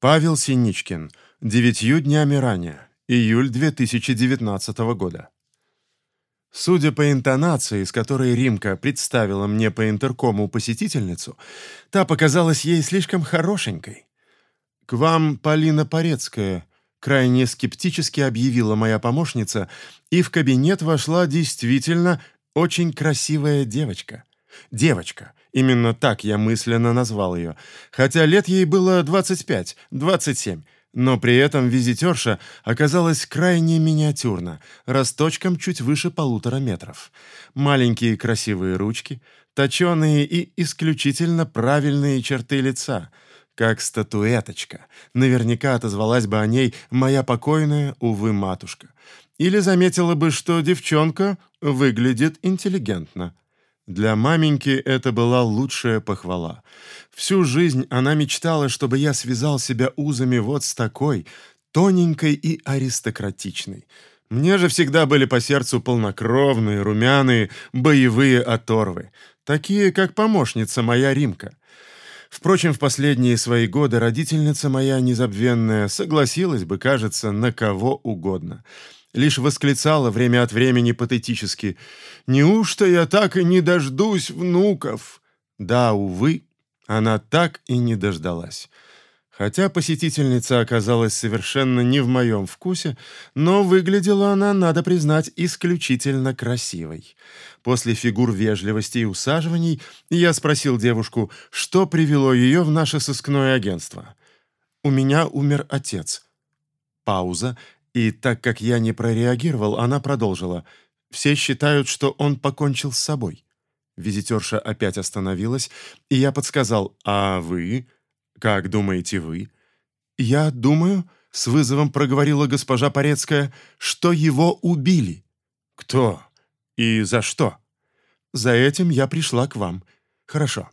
Павел Синичкин. Девятью днями ранее. Июль 2019 года. Судя по интонации, с которой Римка представила мне по интеркому посетительницу, та показалась ей слишком хорошенькой. «К вам Полина Порецкая», — крайне скептически объявила моя помощница, и в кабинет вошла действительно очень красивая девочка. Девочка, Именно так я мысленно назвал ее. Хотя лет ей было 25-27, но при этом визитерша оказалась крайне миниатюрна, росточком чуть выше полутора метров. Маленькие красивые ручки, точеные и исключительно правильные черты лица, как статуэточка. Наверняка отозвалась бы о ней моя покойная, увы, матушка. Или заметила бы, что девчонка выглядит интеллигентно. Для маменьки это была лучшая похвала. Всю жизнь она мечтала, чтобы я связал себя узами вот с такой, тоненькой и аристократичной. Мне же всегда были по сердцу полнокровные, румяные, боевые оторвы, такие, как помощница моя Римка. Впрочем, в последние свои годы родительница моя незабвенная согласилась бы, кажется, на кого угодно — лишь восклицала время от времени патетически «Неужто я так и не дождусь внуков?» Да, увы, она так и не дождалась. Хотя посетительница оказалась совершенно не в моем вкусе, но выглядела она, надо признать, исключительно красивой. После фигур вежливости и усаживаний я спросил девушку, что привело ее в наше сыскное агентство. «У меня умер отец». Пауза, и так как я не прореагировал, она продолжила. «Все считают, что он покончил с собой». Визитерша опять остановилась, и я подсказал. «А вы? Как думаете вы?» «Я думаю», — с вызовом проговорила госпожа Порецкая, «что его убили». «Кто? И за что?» «За этим я пришла к вам». «Хорошо.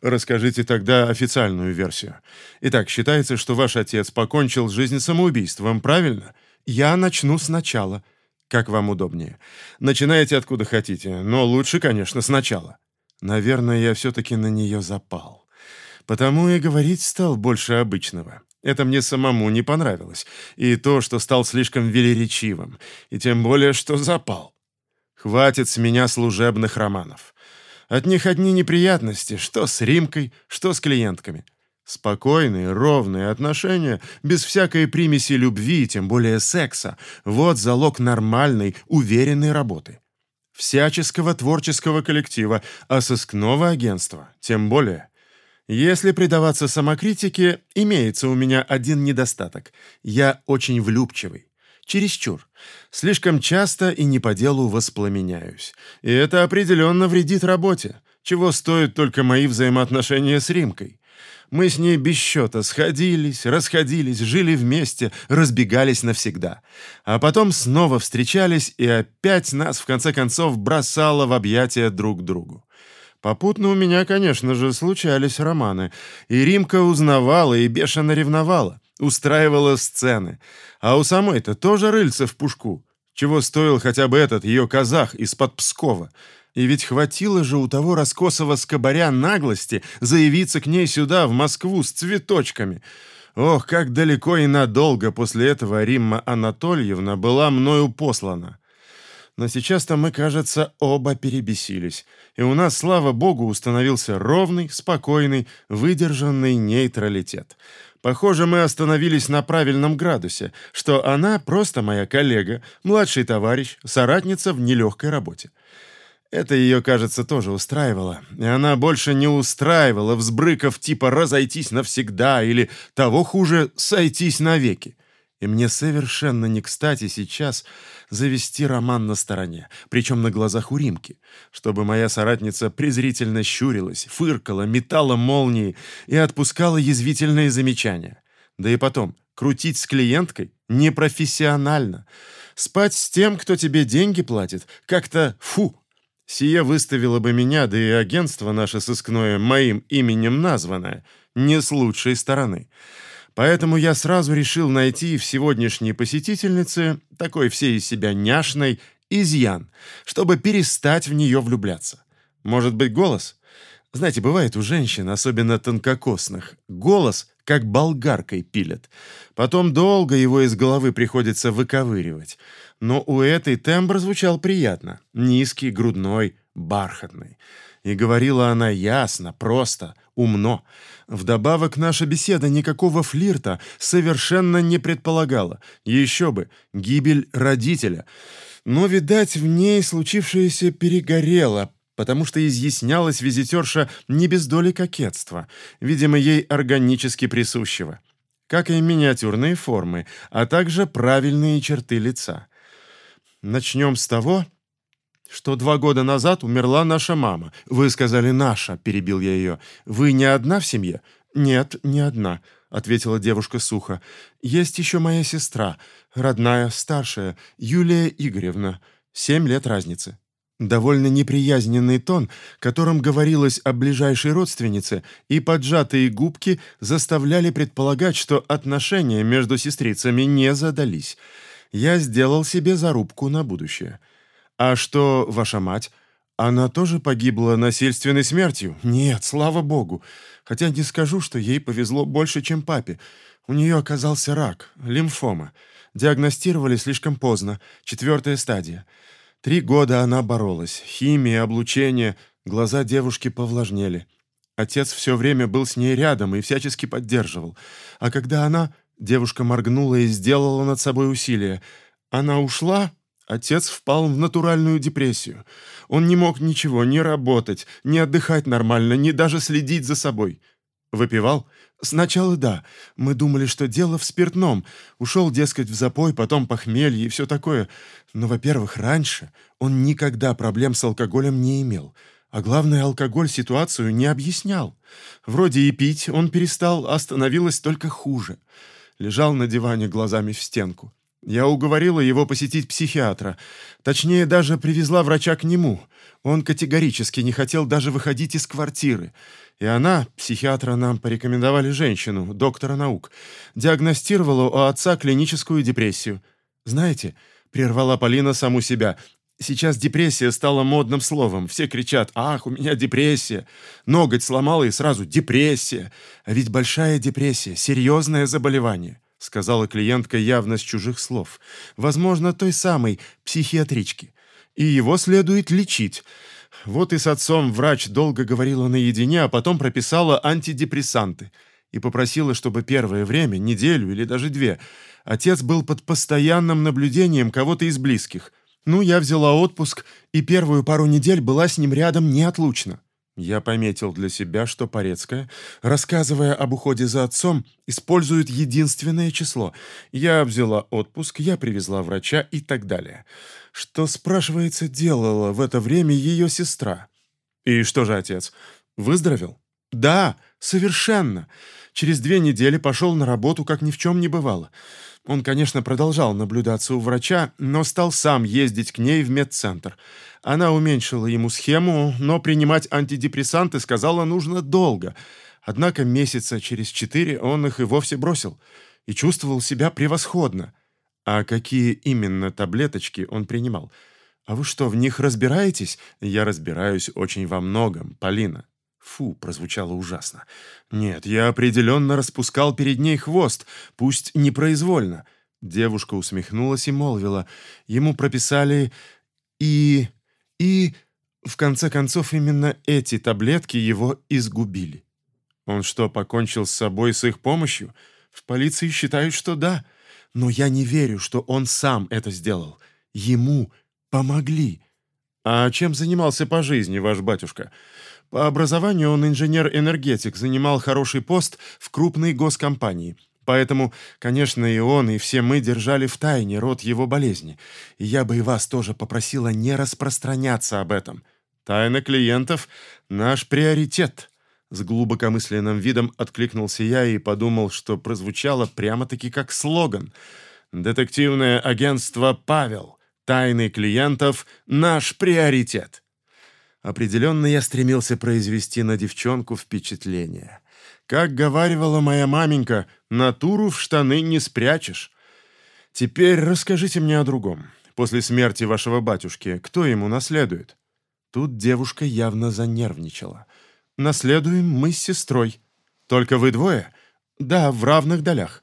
Расскажите тогда официальную версию. Итак, считается, что ваш отец покончил жизнь самоубийством, правильно?» Я начну сначала. Как вам удобнее. Начинайте откуда хотите, но лучше, конечно, сначала. Наверное, я все-таки на нее запал. Потому и говорить стал больше обычного. Это мне самому не понравилось. И то, что стал слишком велеречивым. И тем более, что запал. Хватит с меня служебных романов. От них одни неприятности, что с Римкой, что с клиентками. Спокойные, ровные отношения, без всякой примеси любви, тем более секса – вот залог нормальной, уверенной работы. Всяческого творческого коллектива, а сыскного агентства тем более. Если предаваться самокритике, имеется у меня один недостаток – я очень влюбчивый. Чересчур. Слишком часто и не по делу воспламеняюсь. И это определенно вредит работе, чего стоят только мои взаимоотношения с Римкой. Мы с ней без счета сходились, расходились, жили вместе, разбегались навсегда. А потом снова встречались, и опять нас, в конце концов, бросало в объятия друг другу. Попутно у меня, конечно же, случались романы, и Римка узнавала и бешено ревновала, устраивала сцены. А у самой-то тоже рыльца в пушку. Чего стоил хотя бы этот ее казах из-под Пскова — и ведь хватило же у того раскосого скобаря наглости заявиться к ней сюда, в Москву, с цветочками. Ох, как далеко и надолго после этого Римма Анатольевна была мною послана. Но сейчас-то мы, кажется, оба перебесились, и у нас, слава богу, установился ровный, спокойный, выдержанный нейтралитет. Похоже, мы остановились на правильном градусе, что она просто моя коллега, младший товарищ, соратница в нелегкой работе. Это ее, кажется, тоже устраивало. И она больше не устраивала взбрыков типа «разойтись навсегда» или, того хуже, «сойтись навеки». И мне совершенно не кстати сейчас завести роман на стороне, причем на глазах у Римки, чтобы моя соратница презрительно щурилась, фыркала, метала молнии и отпускала язвительные замечания. Да и потом, крутить с клиенткой непрофессионально. Спать с тем, кто тебе деньги платит, как-то фу, Сие выставило бы меня, да и агентство наше сыскное, моим именем названное, не с лучшей стороны. Поэтому я сразу решил найти в сегодняшней посетительнице, такой всей из себя няшной, изъян, чтобы перестать в нее влюбляться. Может быть, голос? Знаете, бывает у женщин, особенно тонкокосных, голос как болгаркой пилят. Потом долго его из головы приходится выковыривать. Но у этой тембр звучал приятно. Низкий, грудной, бархатный. И говорила она ясно, просто, умно. Вдобавок наша беседа никакого флирта совершенно не предполагала. Еще бы, гибель родителя. Но, видать, в ней случившееся перегорело, потому что изъяснялась визитерша не без доли кокетства, видимо, ей органически присущего, как и миниатюрные формы, а также правильные черты лица. Начнем с того, что два года назад умерла наша мама. Вы сказали «наша», — перебил я ее. Вы не одна в семье? Нет, не одна, — ответила девушка сухо. Есть еще моя сестра, родная, старшая, Юлия Игоревна. Семь лет разницы. Довольно неприязненный тон, которым говорилось о ближайшей родственнице, и поджатые губки заставляли предполагать, что отношения между сестрицами не задались. Я сделал себе зарубку на будущее. «А что ваша мать? Она тоже погибла насильственной смертью?» «Нет, слава богу. Хотя не скажу, что ей повезло больше, чем папе. У нее оказался рак, лимфома. Диагностировали слишком поздно, четвертая стадия». Три года она боролась. Химия, облучение. Глаза девушки повлажнели. Отец все время был с ней рядом и всячески поддерживал. А когда она... Девушка моргнула и сделала над собой усилие. Она ушла, отец впал в натуральную депрессию. Он не мог ничего, ни работать, ни отдыхать нормально, ни даже следить за собой. Выпивал? Сначала да. Мы думали, что дело в спиртном. Ушел, дескать, в запой, потом похмелье и все такое. Но, во-первых, раньше он никогда проблем с алкоголем не имел. А главное, алкоголь ситуацию не объяснял. Вроде и пить он перестал, а становилось только хуже. Лежал на диване глазами в стенку. Я уговорила его посетить психиатра. Точнее, даже привезла врача к нему. Он категорически не хотел даже выходить из квартиры. И она, психиатра нам порекомендовали женщину, доктора наук, диагностировала у отца клиническую депрессию. Знаете, прервала Полина саму себя. Сейчас депрессия стала модным словом. Все кричат «Ах, у меня депрессия!» Ноготь сломала и сразу «Депрессия!» А ведь большая депрессия — серьезное заболевание, сказала клиентка явно с чужих слов. Возможно, той самой психиатрички. И его следует лечить. Вот и с отцом врач долго говорила наедине, а потом прописала антидепрессанты и попросила, чтобы первое время, неделю или даже две, отец был под постоянным наблюдением кого-то из близких. Ну, я взяла отпуск и первую пару недель была с ним рядом неотлучно. Я пометил для себя, что Порецкая, рассказывая об уходе за отцом, использует единственное число. Я взяла отпуск, я привезла врача и так далее. Что, спрашивается, делала в это время ее сестра? И что же отец? Выздоровел? Да, совершенно. Через две недели пошел на работу, как ни в чем не бывало. Он, конечно, продолжал наблюдаться у врача, но стал сам ездить к ней в медцентр. Она уменьшила ему схему, но принимать антидепрессанты сказала нужно долго. Однако месяца через четыре он их и вовсе бросил. И чувствовал себя превосходно. А какие именно таблеточки он принимал? А вы что, в них разбираетесь? Я разбираюсь очень во многом, Полина. Фу, прозвучало ужасно. Нет, я определенно распускал перед ней хвост, пусть непроизвольно. Девушка усмехнулась и молвила. Ему прописали и... и... В конце концов, именно эти таблетки его изгубили. Он что, покончил с собой с их помощью? В полиции считают, что да. Но я не верю, что он сам это сделал. Ему помогли. А чем занимался по жизни ваш батюшка? По образованию он инженер-энергетик, занимал хороший пост в крупной госкомпании. Поэтому, конечно, и он, и все мы держали в тайне род его болезни. И я бы и вас тоже попросила не распространяться об этом. Тайна клиентов — наш приоритет. С глубокомысленным видом откликнулся я и подумал, что прозвучало прямо-таки как слоган. «Детективное агентство «Павел». Тайны клиентов — наш приоритет». Определенно я стремился произвести на девчонку впечатление. Как говаривала моя маменька, натуру в штаны не спрячешь. Теперь расскажите мне о другом. После смерти вашего батюшки кто ему наследует? Тут девушка явно занервничала. Наследуем мы с сестрой. Только вы двое? Да, в равных долях.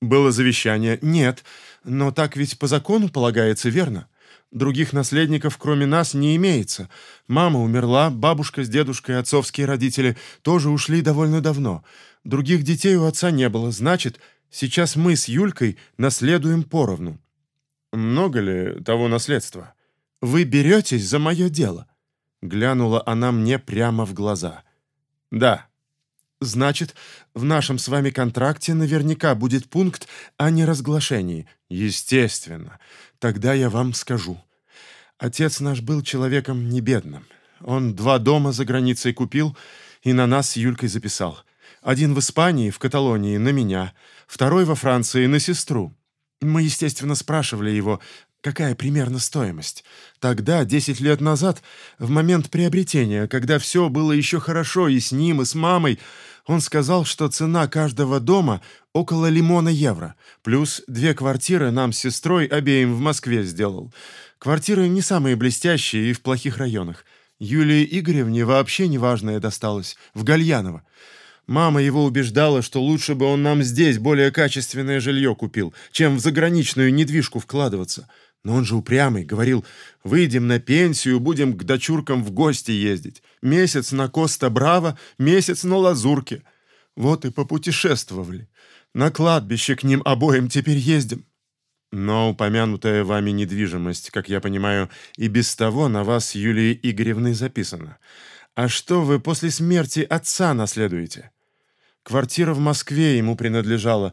Было завещание? Нет. Но так ведь по закону полагается, верно? Других наследников, кроме нас, не имеется. Мама умерла, бабушка с дедушкой, отцовские родители тоже ушли довольно давно. Других детей у отца не было. Значит, сейчас мы с Юлькой наследуем поровну. Много ли того наследства? Вы беретесь за мое дело?» Глянула она мне прямо в глаза. «Да». «Значит, в нашем с вами контракте наверняка будет пункт о неразглашении». «Естественно. Тогда я вам скажу. Отец наш был человеком небедным. Он два дома за границей купил и на нас с Юлькой записал. Один в Испании, в Каталонии, на меня, второй во Франции, на сестру. Мы, естественно, спрашивали его, какая примерно стоимость. Тогда, 10 лет назад, в момент приобретения, когда все было еще хорошо и с ним, и с мамой, он сказал, что цена каждого дома около лимона евро, плюс две квартиры нам с сестрой обеим в Москве сделал. Квартиры не самые блестящие и в плохих районах. Юлии Игоревне вообще неважное досталось, в Гальяново. Мама его убеждала, что лучше бы он нам здесь более качественное жилье купил, чем в заграничную недвижку вкладываться. Но он же упрямый, говорил, выйдем на пенсию, будем к дочуркам в гости ездить. Месяц на Коста-Браво, месяц на Лазурке. Вот и попутешествовали. На кладбище к ним обоим теперь ездим. Но упомянутая вами недвижимость, как я понимаю, и без того на вас с Юлией Игоревной записана. А что вы после смерти отца наследуете? Квартира в Москве ему принадлежала.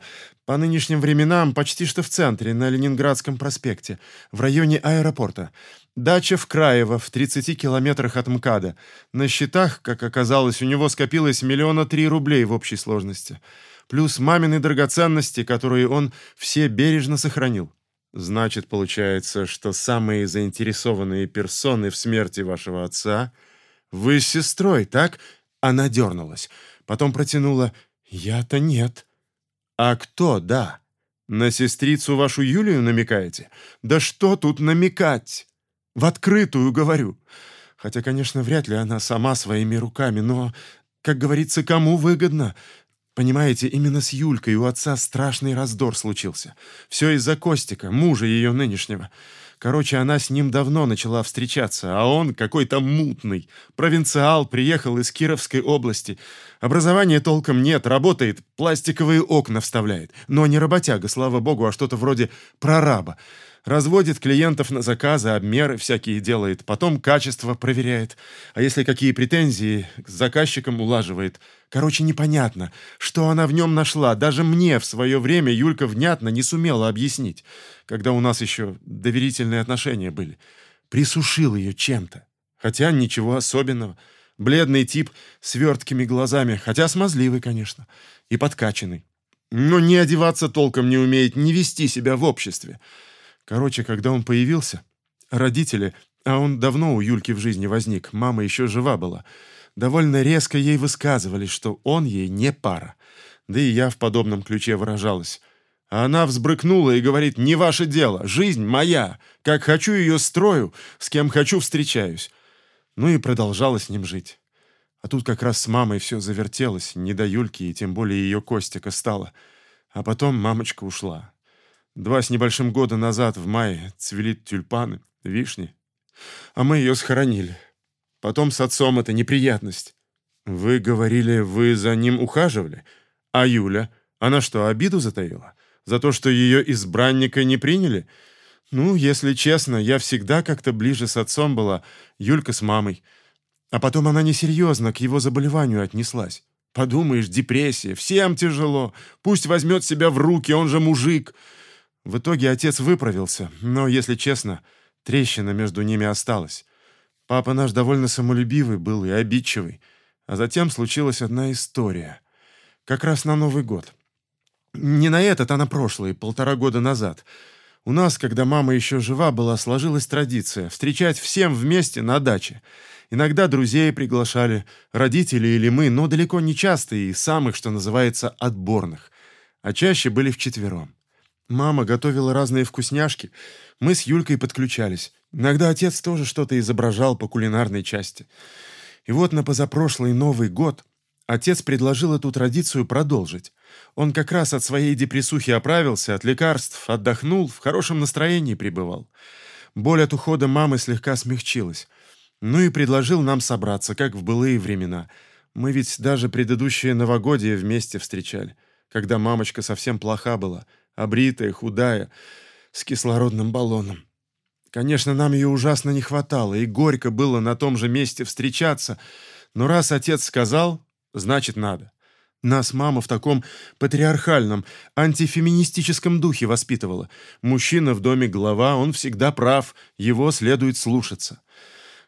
По нынешним временам почти что в центре, на Ленинградском проспекте, в районе аэропорта. Дача в Краево, в 30 километрах от МКАДа. На счетах, как оказалось, у него скопилось миллиона три рублей в общей сложности. Плюс мамины драгоценности, которые он все бережно сохранил. Значит, получается, что самые заинтересованные персоны в смерти вашего отца — вы с сестрой, так? Она дернулась. Потом протянула «Я-то нет». «А кто, да? На сестрицу вашу Юлию намекаете? Да что тут намекать? В открытую говорю. Хотя, конечно, вряд ли она сама своими руками, но, как говорится, кому выгодно?» Понимаете, именно с Юлькой у отца страшный раздор случился. Все из-за Костика, мужа ее нынешнего. Короче, она с ним давно начала встречаться, а он какой-то мутный. Провинциал, приехал из Кировской области. Образования толком нет, работает, пластиковые окна вставляет. Но не работяга, слава богу, а что-то вроде прораба. Разводит клиентов на заказы, обмеры всякие делает, потом качество проверяет. А если какие претензии, к заказчикам улаживает. Короче, непонятно, что она в нем нашла. Даже мне в свое время Юлька внятно не сумела объяснить, когда у нас еще доверительные отношения были. Присушил ее чем-то. Хотя ничего особенного. Бледный тип с верткими глазами, хотя смазливый, конечно, и подкачанный. Но не одеваться толком не умеет, не вести себя в обществе. Короче, когда он появился, родители, а он давно у Юльки в жизни возник, мама еще жива была, довольно резко ей высказывались, что он ей не пара. Да и я в подобном ключе выражалась. А она взбрыкнула и говорит, не ваше дело, жизнь моя, как хочу ее строю, с кем хочу встречаюсь. Ну и продолжала с ним жить. А тут как раз с мамой все завертелось, не до Юльки и тем более ее Костика стало. А потом мамочка ушла. Два с небольшим года назад, в мае, цвели тюльпаны, вишни. А мы ее схоронили. Потом с отцом это неприятность. Вы говорили, вы за ним ухаживали? А Юля? Она что, обиду затаила? За то, что ее избранника не приняли? Ну, если честно, я всегда как-то ближе с отцом была, Юлька с мамой. А потом она несерьезно к его заболеванию отнеслась. Подумаешь, депрессия, всем тяжело. Пусть возьмет себя в руки, он же мужик. В итоге отец выправился, но, если честно, трещина между ними осталась. Папа наш довольно самолюбивый был и обидчивый. А затем случилась одна история. Как раз на Новый год. Не на этот, а на прошлый, полтора года назад. У нас, когда мама еще жива была, сложилась традиция встречать всем вместе на даче. Иногда друзей приглашали, родители или мы, но далеко не часто и самых, что называется, отборных. А чаще были вчетвером. Мама готовила разные вкусняшки. Мы с Юлькой подключались. Иногда отец тоже что-то изображал по кулинарной части. И вот на позапрошлый Новый год отец предложил эту традицию продолжить. Он как раз от своей депрессухи оправился, от лекарств, отдохнул, в хорошем настроении пребывал. Боль от ухода мамы слегка смягчилась. Ну и предложил нам собраться, как в былые времена. Мы ведь даже предыдущее новогодие вместе встречали, когда мамочка совсем плоха была, обритая, худая, с кислородным баллоном. Конечно, нам ее ужасно не хватало, и горько было на том же месте встречаться, но раз отец сказал, значит надо. Нас мама в таком патриархальном, антифеминистическом духе воспитывала. Мужчина в доме глава, он всегда прав, его следует слушаться.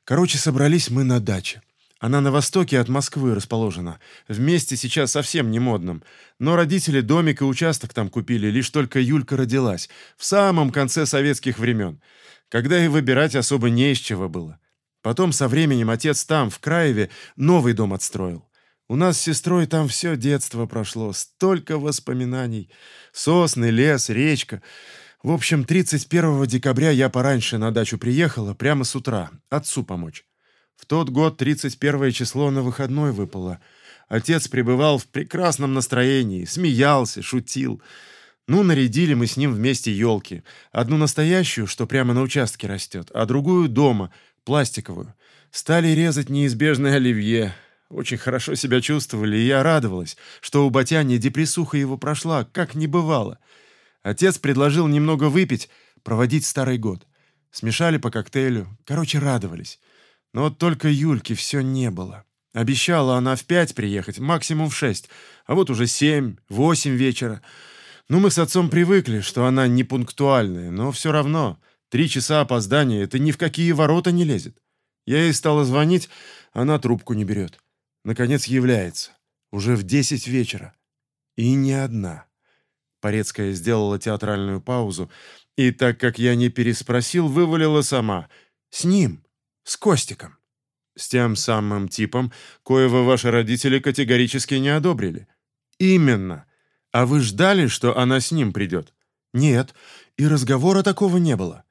Короче, собрались мы на даче. Она на востоке от Москвы расположена. Вместе сейчас совсем не модном. Но родители домик и участок там купили, лишь только Юлька родилась, в самом конце советских времен, когда и выбирать особо не из чего было. Потом со временем отец там, в Краеве, новый дом отстроил. У нас с сестрой там все детство прошло, столько воспоминаний. Сосны, лес, речка. В общем, 31 декабря я пораньше на дачу приехала, прямо с утра, отцу помочь. В тот год 31 число на выходной выпало. Отец пребывал в прекрасном настроении, смеялся, шутил. Ну, нарядили мы с ним вместе елки. Одну настоящую, что прямо на участке растет, а другую дома, пластиковую. Стали резать неизбежное оливье. Очень хорошо себя чувствовали, и я радовалась, что у Батяни депрессуха его прошла, как не бывало. Отец предложил немного выпить, проводить старый год. Смешали по коктейлю, короче, радовались. Но вот только Юльки все не было. Обещала она в пять приехать, максимум в шесть, а вот уже семь, восемь вечера. Ну, мы с отцом привыкли, что она не пунктуальная, но все равно три часа опоздания — это ни в какие ворота не лезет. Я ей стала звонить, она трубку не берет. Наконец является. Уже в десять вечера. И не одна. Порецкая сделала театральную паузу, и, так как я не переспросил, вывалила сама. С ним. С Костиком. С тем самым типом, коего ваши родители категорически не одобрили. Именно. А вы ждали, что она с ним придет? Нет. И разговора такого не было.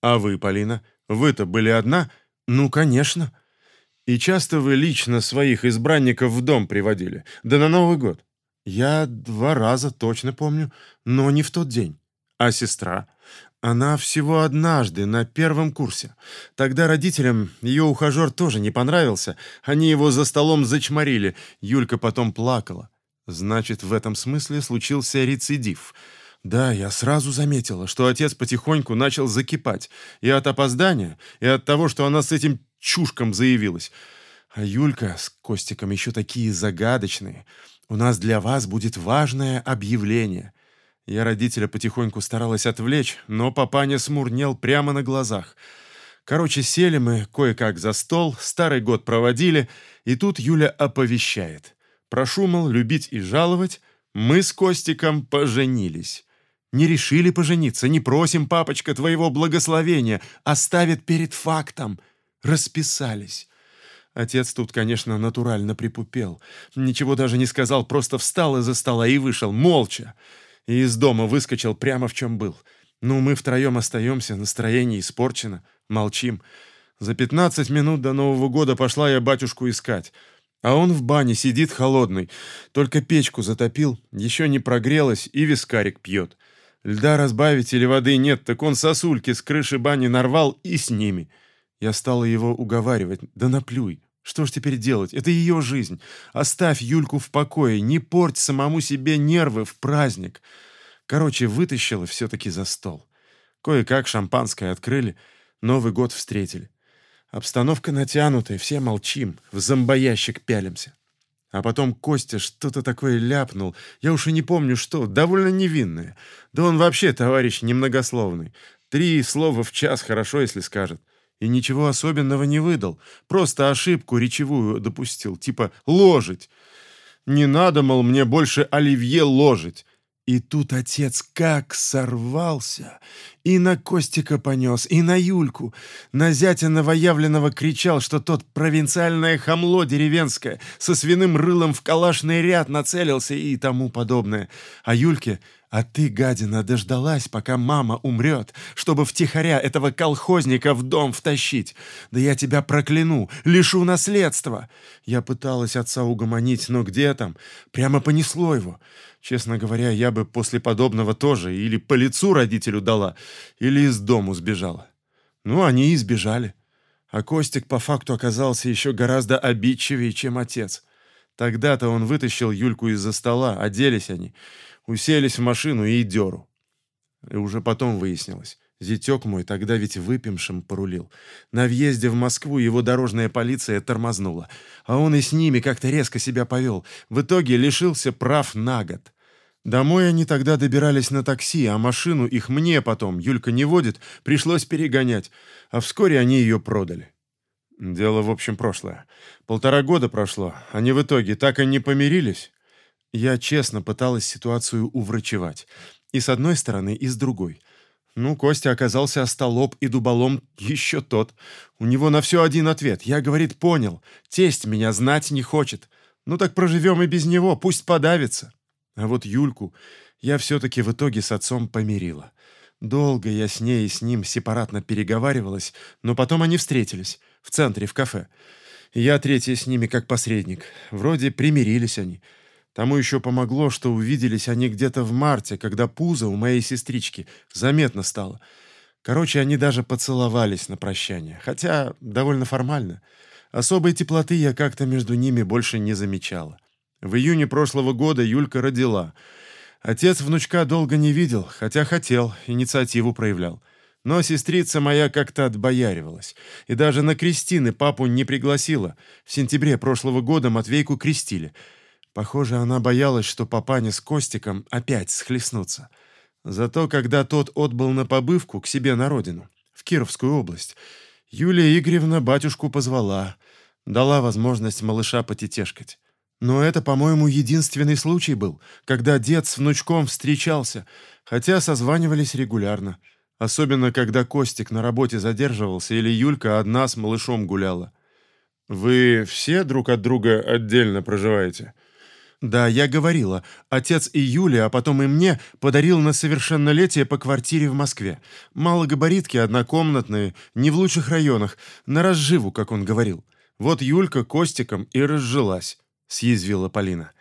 А вы, Полина, вы-то были одна? Ну, конечно. И часто вы лично своих избранников в дом приводили? Да на Новый год. Я два раза точно помню, но не в тот день. А сестра? Она всего однажды, на первом курсе. Тогда родителям ее ухажер тоже не понравился. Они его за столом зачморили. Юлька потом плакала. Значит, в этом смысле случился рецидив. Да, я сразу заметила, что отец потихоньку начал закипать. И от опоздания, и от того, что она с этим чушком заявилась. А Юлька с Костиком еще такие загадочные. У нас для вас будет важное объявление. Я родителя потихоньку старалась отвлечь, но папаня смурнел прямо на глазах. Короче, сели мы кое-как за стол, старый год проводили, и тут Юля оповещает. Прошу, мол, любить и жаловать, мы с Костиком поженились. Не решили пожениться, не просим, папочка, твоего благословения, оставит перед фактом — Расписались. Отец тут, конечно, натурально припупел. Ничего даже не сказал, просто встал из-за стола и вышел, молча. И из дома выскочил прямо в чем был. Ну, мы втроем остаемся, настроение испорчено, молчим. За пятнадцать минут до Нового года пошла я батюшку искать. А он в бане сидит холодный, только печку затопил, еще не прогрелась и вискарик пьет. Льда разбавить или воды нет, так он сосульки с крыши бани нарвал и с ними — я стала его уговаривать. «Да наплюй! Что ж теперь делать? Это ее жизнь. Оставь Юльку в покое, не порть самому себе нервы в праздник». Короче, вытащила все-таки за стол. Кое-как шампанское открыли, Новый год встретили. Обстановка натянутая, все молчим, в зомбоящик пялимся. А потом Костя что-то такое ляпнул, я уж и не помню что, довольно невинное. Да он вообще товарищ немногословный. Три слова в час хорошо, если скажет. И ничего особенного не выдал, просто ошибку речевую допустил, типа «ложить». Не надо, мол, мне больше оливье ложить. И тут отец как сорвался. И на Костика понес, и на Юльку. На зятя новоявленного кричал, что тот провинциальное хамло деревенское со свиным рылом в калашный ряд нацелился и тому подобное. А Юльке А ты, гадина, дождалась, пока мама умрет, чтобы втихаря этого колхозника в дом втащить. Да я тебя прокляну, лишу наследства. Я пыталась отца угомонить, но где там? Прямо понесло его. Честно говоря, я бы после подобного тоже или по лицу родителю дала, или из дому сбежала. Ну, они и сбежали. А Костик по факту оказался еще гораздо обидчивее, чем отец. Тогда-то он вытащил Юльку из-за стола, оделись они — Уселись в машину и дёру. И уже потом выяснилось. Зятёк мой тогда ведь выпившим порулил. На въезде в Москву его дорожная полиция тормознула. А он и с ними как-то резко себя повел. В итоге лишился прав на год. Домой они тогда добирались на такси, а машину их мне потом, Юлька не водит, пришлось перегонять. А вскоре они ее продали. Дело, в общем, прошлое. Полтора года прошло. Они в итоге так и не помирились. Я честно пыталась ситуацию уврачевать. И с одной стороны, и с другой. Ну, Костя оказался остолоп и дуболом еще тот. У него на все один ответ. Я, говорит, понял. Тесть меня знать не хочет. Ну так проживем и без него, пусть подавится. А вот Юльку я все-таки в итоге с отцом помирила. Долго я с ней и с ним сепаратно переговаривалась, но потом они встретились. В центре, в кафе. Я третья с ними как посредник. Вроде примирились они. Тому еще помогло, что увиделись они где-то в марте, когда пузо у моей сестрички заметно стало. Короче, они даже поцеловались на прощание, хотя довольно формально. Особой теплоты я как-то между ними больше не замечала. В июне прошлого года Юлька родила. Отец внучка долго не видел, хотя хотел, инициативу проявлял. Но сестрица моя как-то отбояривалась. И даже на крестины папу не пригласила. В сентябре прошлого года Матвейку крестили — Похоже, она боялась, что папаня с Костиком опять схлестнутся. Зато когда тот отбыл на побывку к себе на родину, в Кировскую область, Юлия Игоревна батюшку позвала, дала возможность малыша потетешкать. Но это, по-моему, единственный случай был, когда дед с внучком встречался, хотя созванивались регулярно. Особенно, когда Костик на работе задерживался или Юлька одна с малышом гуляла. «Вы все друг от друга отдельно проживаете?» Да, я говорила. Отец и Юле, а потом и мне подарил на совершеннолетие по квартире в Москве. Малогабаритки, однокомнатные, не в лучших районах, на разживу, как он говорил. Вот Юлька Костиком и разжилась, съязвила Полина.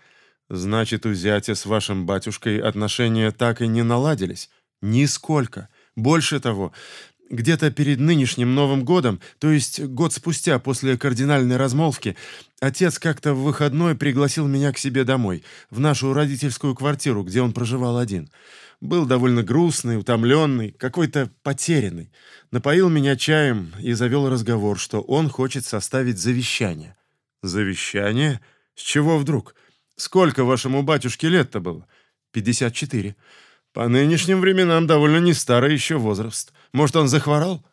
Значит, у зятя с вашим батюшкой отношения так и не наладились? Нисколько. Больше того, где-то перед нынешним Новым годом, то есть год спустя после кардинальной размолвки, отец как-то в выходной пригласил меня к себе домой, в нашу родительскую квартиру, где он проживал один. Был довольно грустный, утомленный, какой-то потерянный. Напоил меня чаем и завел разговор, что он хочет составить завещание. «Завещание? С чего вдруг? Сколько вашему батюшке лет-то было?» «Пятьдесят четыре». По нынешним временам довольно не старый еще возраст. Может, он захворал?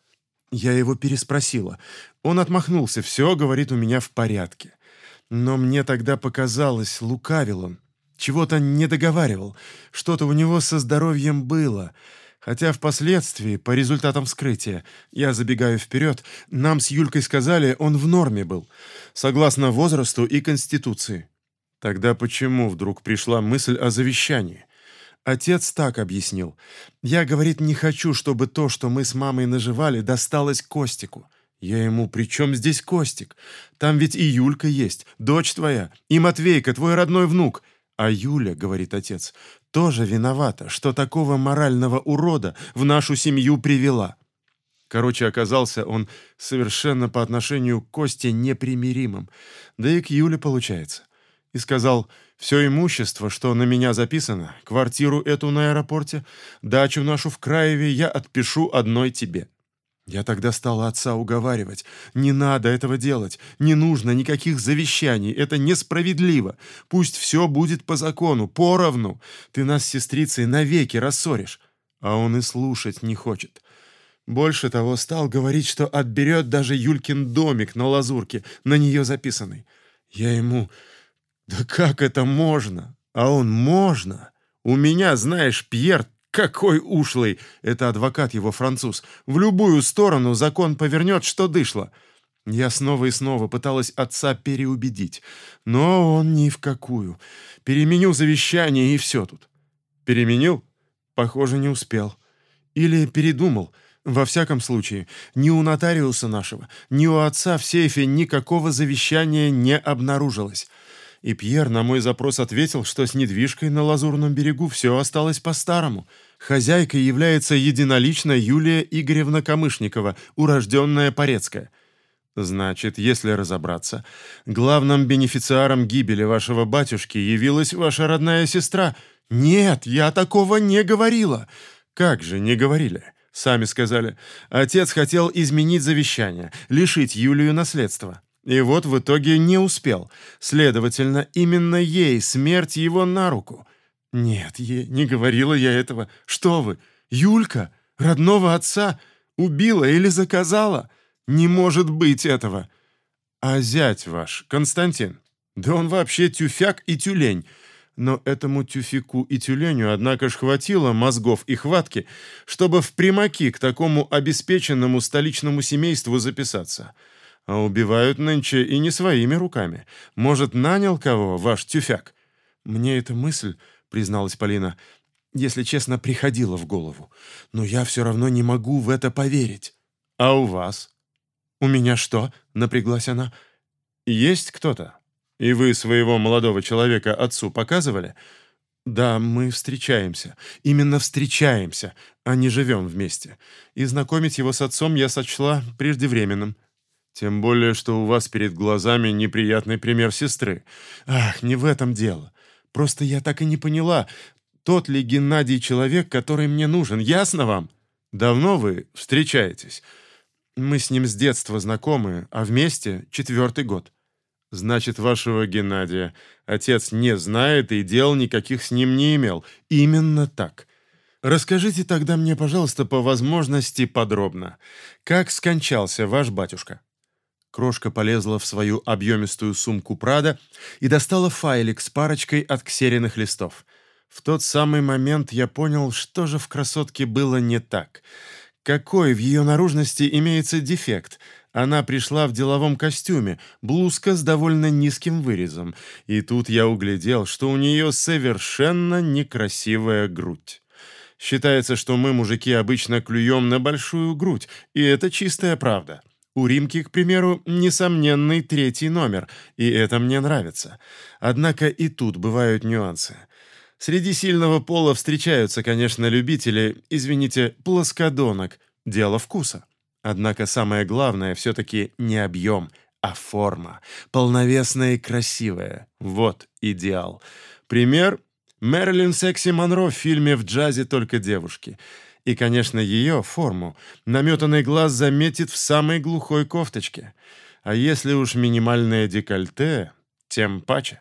Я его переспросила. Он отмахнулся. Все, говорит, у меня в порядке. Но мне тогда показалось, лукавил он. Чего-то не договаривал. Что-то у него со здоровьем было. Хотя впоследствии, по результатам вскрытия, я забегаю вперед, нам с Юлькой сказали, он в норме был, согласно возрасту и конституции. Тогда почему вдруг пришла мысль о завещании? Отец так объяснил. «Я, говорит, не хочу, чтобы то, что мы с мамой наживали, досталось Костику». Я ему, «При чем здесь Костик? Там ведь и Юлька есть, дочь твоя, и Матвейка, твой родной внук. А Юля, — говорит отец, — тоже виновата, что такого морального урода в нашу семью привела». Короче, оказался он совершенно по отношению к Косте непримиримым. Да и к Юле получается. И сказал, все имущество, что на меня записано, квартиру эту на аэропорте, дачу нашу в Краеве я отпишу одной тебе. Я тогда стала отца уговаривать. Не надо этого делать. Не нужно никаких завещаний. Это несправедливо. Пусть все будет по закону, поровну. Ты нас с сестрицей навеки рассоришь. А он и слушать не хочет. Больше того, стал говорить, что отберет даже Юлькин домик на лазурке, на нее записанный. Я ему да как это можно? А он можно. У меня, знаешь, Пьер какой ушлый! Это адвокат его француз. В любую сторону закон повернет, что дышло. Я снова и снова пыталась отца переубедить, но он ни в какую. Переменю завещание, и все тут. Переменил? Похоже, не успел. Или передумал. Во всяком случае, ни у нотариуса нашего, ни у отца в сейфе никакого завещания не обнаружилось. И Пьер на мой запрос ответил, что с недвижкой на Лазурном берегу все осталось по-старому. Хозяйкой является единолично Юлия Игоревна Камышникова, урожденная Порецкая. Значит, если разобраться, главным бенефициаром гибели вашего батюшки явилась ваша родная сестра. Нет, я такого не говорила. Как же не говорили? Сами сказали. Отец хотел изменить завещание, лишить Юлию наследства. И вот в итоге не успел. Следовательно, именно ей смерть его на руку. Нет, ей не говорила я этого. Что вы? Юлька, родного отца, убила или заказала? Не может быть этого. А зять ваш, Константин, да он вообще тюфяк и тюлень. Но этому тюфику и тюленю, однако ж, хватило мозгов и хватки, чтобы в примаки к такому обеспеченному столичному семейству записаться. А убивают нынче и не своими руками. Может, нанял кого ваш тюфяк? Мне эта мысль, призналась Полина, если честно, приходила в голову. Но я все равно не могу в это поверить. А у вас? У меня что? Напряглась она. Есть кто-то? «И вы своего молодого человека отцу показывали?» «Да, мы встречаемся. Именно встречаемся, а не живем вместе. И знакомить его с отцом я сочла преждевременным». «Тем более, что у вас перед глазами неприятный пример сестры. Ах, не в этом дело. Просто я так и не поняла, тот ли Геннадий человек, который мне нужен. Ясно вам? Давно вы встречаетесь?» «Мы с ним с детства знакомы, а вместе четвертый год». Значит, вашего Геннадия отец не знает и дел никаких с ним не имел. Именно так. Расскажите тогда мне, пожалуйста, по возможности подробно, как скончался ваш батюшка. Крошка полезла в свою объемистую сумку Прада и достала файлик с парочкой от ксеренных листов. В тот самый момент я понял, что же в красотке было не так. Какой в ее наружности имеется дефект — она пришла в деловом костюме, блузка с довольно низким вырезом, и тут я углядел, что у нее совершенно некрасивая грудь. Считается, что мы, мужики, обычно клюем на большую грудь, и это чистая правда. У Римки, к примеру, несомненный третий номер, и это мне нравится. Однако и тут бывают нюансы. Среди сильного пола встречаются, конечно, любители, извините, плоскодонок, дело вкуса. Однако самое главное все-таки не объем, а форма. Полновесная и красивая. Вот идеал. Пример — Мэрилин Секси Монро в фильме «В джазе только девушки». И, конечно, ее форму наметанный глаз заметит в самой глухой кофточке. А если уж минимальное декольте, тем паче.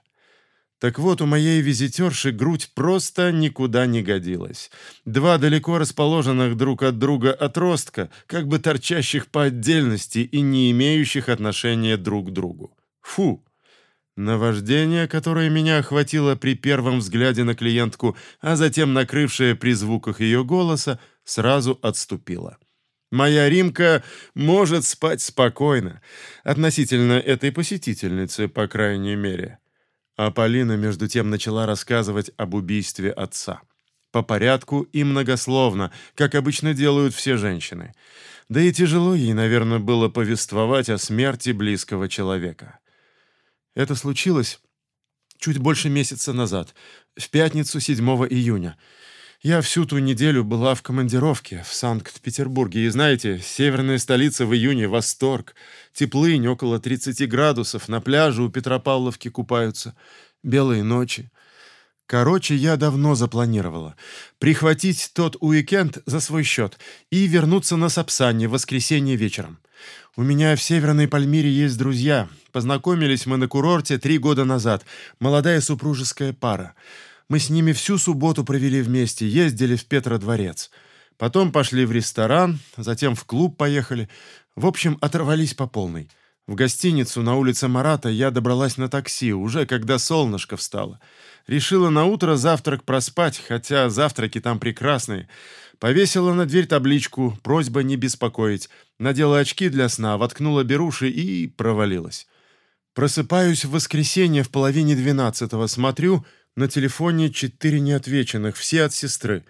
Так вот, у моей визитерши грудь просто никуда не годилась. Два далеко расположенных друг от друга отростка, как бы торчащих по отдельности и не имеющих отношения друг к другу. Фу! Наваждение, которое меня охватило при первом взгляде на клиентку, а затем накрывшее при звуках ее голоса, сразу отступило. Моя Римка может спать спокойно, относительно этой посетительницы, по крайней мере. А Полина, между тем, начала рассказывать об убийстве отца. По порядку и многословно, как обычно делают все женщины. Да и тяжело ей, наверное, было повествовать о смерти близкого человека. Это случилось чуть больше месяца назад, в пятницу 7 июня. Я всю ту неделю была в командировке в Санкт-Петербурге, и знаете, северная столица в июне — восторг. Теплынь, около 30 градусов, на пляже у Петропавловки купаются. Белые ночи. Короче, я давно запланировала. Прихватить тот уикенд за свой счет и вернуться на Сапсане в воскресенье вечером. У меня в Северной Пальмире есть друзья. Познакомились мы на курорте три года назад. Молодая супружеская пара. Мы с ними всю субботу провели вместе, ездили в Петродворец. Потом пошли в ресторан, затем в клуб поехали. В общем, оторвались по полной. В гостиницу на улице Марата я добралась на такси, уже когда солнышко встало. Решила на утро завтрак проспать, хотя завтраки там прекрасные. Повесила на дверь табличку «Просьба не беспокоить». Надела очки для сна, воткнула беруши и провалилась. Просыпаюсь в воскресенье в половине двенадцатого, смотрю, на телефоне четыре неотвеченных, все от сестры.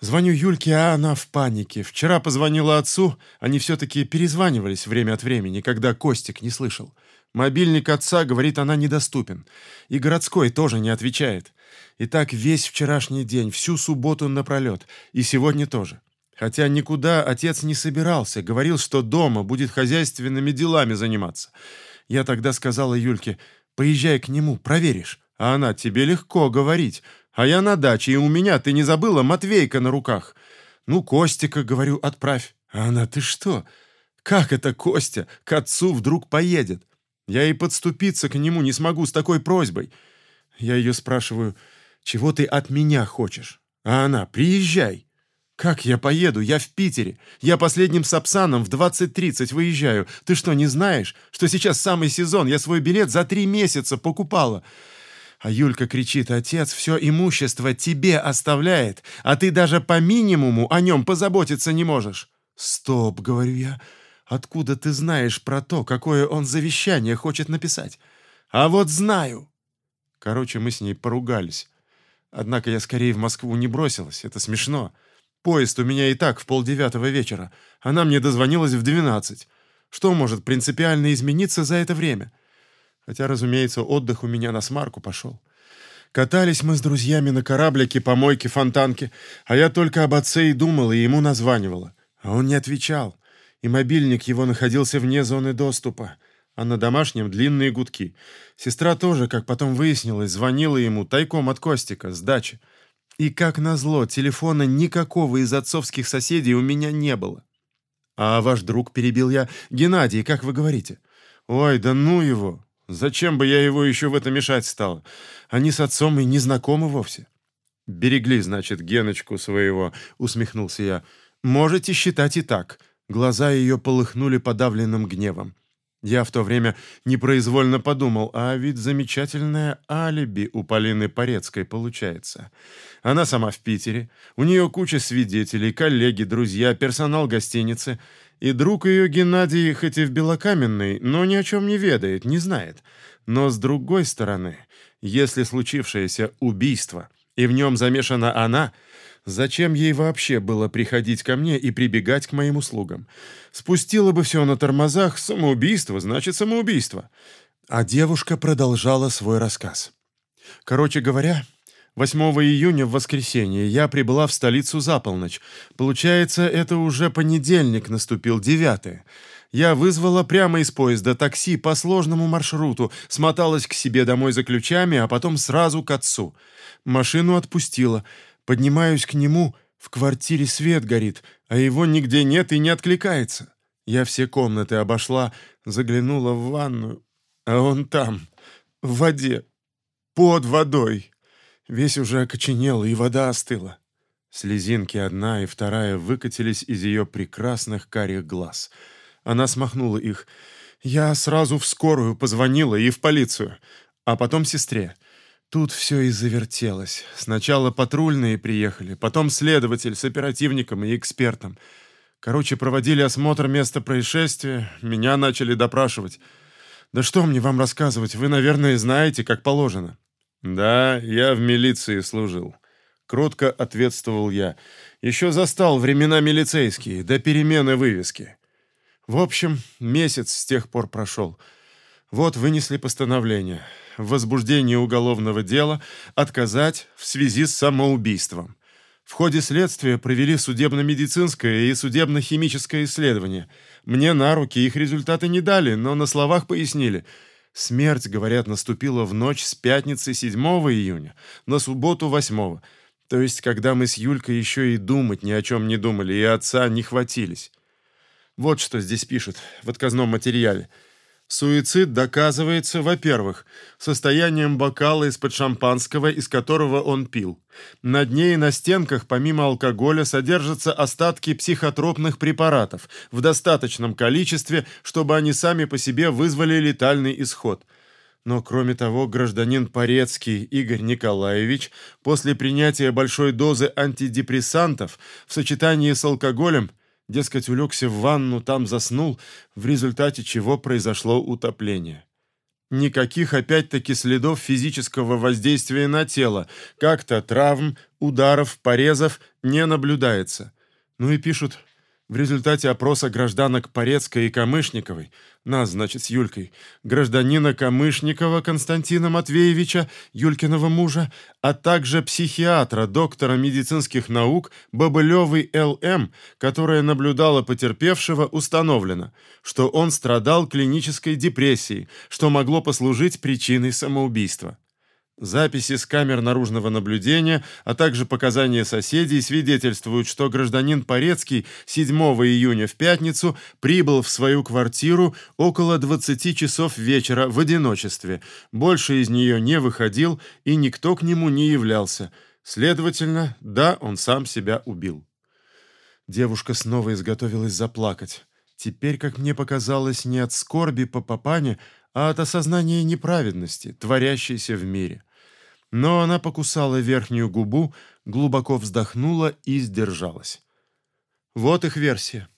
Звоню Юльке, а она в панике. Вчера позвонила отцу, они все-таки перезванивались время от времени, когда Костик не слышал. Мобильник отца, говорит, она недоступен. И городской тоже не отвечает. И так весь вчерашний день, всю субботу напролет. И сегодня тоже. Хотя никуда отец не собирался, говорил, что дома будет хозяйственными делами заниматься. Я тогда сказала Юльке, поезжай к нему, проверишь. А она, тебе легко говорить. А я на даче, и у меня, ты не забыла, Матвейка на руках. Ну, Костика, говорю, отправь. А она, ты что? Как это Костя к отцу вдруг поедет? Я и подступиться к нему не смогу с такой просьбой. Я ее спрашиваю, чего ты от меня хочешь? А она, приезжай. «Как я поеду? Я в Питере. Я последним сапсаном в 20.30 выезжаю. Ты что, не знаешь, что сейчас самый сезон? Я свой билет за три месяца покупала». А Юлька кричит, «Отец все имущество тебе оставляет, а ты даже по минимуму о нем позаботиться не можешь». «Стоп», — говорю я, «откуда ты знаешь про то, какое он завещание хочет написать?» «А вот знаю». Короче, мы с ней поругались. Однако я скорее в Москву не бросилась, это смешно. Поезд у меня и так в полдевятого вечера. Она мне дозвонилась в двенадцать. Что может принципиально измениться за это время? Хотя, разумеется, отдых у меня на смарку пошел. Катались мы с друзьями на кораблике, помойке, фонтанке, а я только об отце и думала, и ему названивала. А он не отвечал, и мобильник его находился вне зоны доступа, а на домашнем длинные гудки. Сестра тоже, как потом выяснилось, звонила ему тайком от Костика, с дачи. И, как назло, телефона никакого из отцовских соседей у меня не было. «А ваш друг, — перебил я, — Геннадий, как вы говорите?» «Ой, да ну его! Зачем бы я его еще в это мешать стал? Они с отцом и не знакомы вовсе». «Берегли, значит, Геночку своего», — усмехнулся я. «Можете считать и так». Глаза ее полыхнули подавленным гневом. Я в то время непроизвольно подумал, а ведь замечательное алиби у Полины Порецкой получается. Она сама в Питере, у нее куча свидетелей, коллеги, друзья, персонал гостиницы. И друг ее Геннадий, хоть и в Белокаменной, но ни о чем не ведает, не знает. Но с другой стороны, если случившееся убийство, и в нем замешана она, Зачем ей вообще было приходить ко мне и прибегать к моим услугам? Спустила бы все на тормозах, самоубийство значит самоубийство. А девушка продолжала свой рассказ. Короче говоря, 8 июня в воскресенье я прибыла в столицу за полночь. Получается, это уже понедельник наступил, 9 я вызвала прямо из поезда такси по сложному маршруту, смоталась к себе домой за ключами, а потом сразу к отцу. Машину отпустила. Поднимаюсь к нему, в квартире свет горит, а его нигде нет и не откликается. Я все комнаты обошла, заглянула в ванную, а он там, в воде, под водой. Весь уже окоченел, и вода остыла. Слезинки одна и вторая выкатились из ее прекрасных карих глаз. Она смахнула их. Я сразу в скорую позвонила и в полицию, а потом сестре. Тут все и завертелось. Сначала патрульные приехали, потом следователь с оперативником и экспертом. Короче, проводили осмотр места происшествия, меня начали допрашивать. Да что мне вам рассказывать, вы, наверное, знаете, как положено. Да, я в милиции служил. Кротко ответствовал я. Еще застал времена милицейские, до перемены вывески. В общем, месяц с тех пор прошел. Вот вынесли постановление в возбуждении уголовного дела отказать в связи с самоубийством. В ходе следствия провели судебно-медицинское и судебно-химическое исследование. Мне на руки их результаты не дали, но на словах пояснили. Смерть, говорят, наступила в ночь с пятницы 7 июня на субботу 8 то есть когда мы с Юлькой еще и думать ни о чем не думали, и отца не хватились. Вот что здесь пишут в отказном материале – Суицид доказывается, во-первых, состоянием бокала из-под шампанского, из которого он пил. На дне и на стенках, помимо алкоголя, содержатся остатки психотропных препаратов в достаточном количестве, чтобы они сами по себе вызвали летальный исход. Но кроме того, гражданин Порецкий Игорь Николаевич после принятия большой дозы антидепрессантов в сочетании с алкоголем – Дескать, улегся в ванну, там заснул, в результате чего произошло утопление. Никаких опять-таки следов физического воздействия на тело, как-то травм, ударов, порезов не наблюдается. Ну и пишут, в результате опроса гражданок Порецкой и Камышниковой, нас, значит, с Юлькой, гражданина Камышникова Константина Матвеевича, Юлькиного мужа, а также психиатра, доктора медицинских наук Бобылевой Л.М., которая наблюдала потерпевшего, установлено, что он страдал клинической депрессией, что могло послужить причиной самоубийства. Записи с камер наружного наблюдения, а также показания соседей свидетельствуют, что гражданин Порецкий 7 июня в пятницу прибыл в свою квартиру около 20 часов вечера в одиночестве. Больше из нее не выходил и никто к нему не являлся. Следовательно, да, он сам себя убил. Девушка снова изготовилась заплакать. Теперь, как мне показалось, не от скорби по папане, а от осознания неправедности, творящейся в мире. Но она покусала верхнюю губу, глубоко вздохнула и сдержалась. Вот их версия.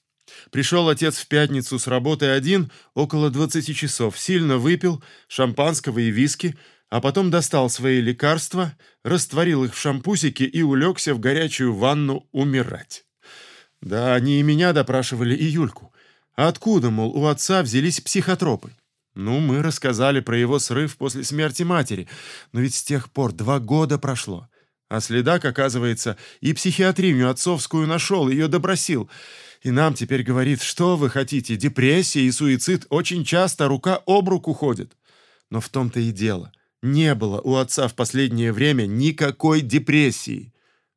Пришел отец в пятницу с работы один, около 20 часов, сильно выпил шампанского и виски, а потом достал свои лекарства, растворил их в шампусике и улегся в горячую ванну умирать. Да, они и меня допрашивали, и Юльку. Откуда, мол, у отца взялись психотропы? Ну, мы рассказали про его срыв после смерти матери, но ведь с тех пор два года прошло. А следак, оказывается, и психиатрию отцовскую нашел, ее добросил. И нам теперь говорит, что вы хотите, депрессия и суицид очень часто рука об руку ходят. Но в том-то и дело. Не было у отца в последнее время никакой депрессии.